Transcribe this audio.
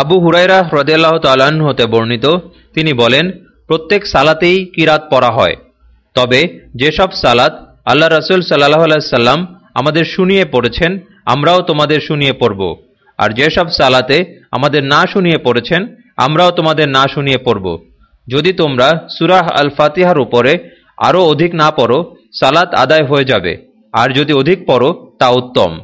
আবু হুরাইরা হ্রদাল্লাহ তালাহ হতে বর্ণিত, তিনি বলেন, প্রত্যেক সালাতেই কিরাত পড়া হয়? তবে যেসব সালাত আল্লাহ রসুল সাল্লাহ আলাইসাল্লাম আমাদের শুনিয়ে পড়েছেন, আমরাও তোমাদের শুনিয়ে পড়ব। আর যেসব সালাতে আমাদের না শুনিয়ে পড়েছেন, আমরাও তোমাদের না শুনিয়ে পড়ব। যদি তোমরা সুরাহ আল ফাতিহার উপরে আরও অধিক না পড়ো, সালাত আদায় হয়ে যাবে। আর যদি অধিক পড়ো, তা উত্তম।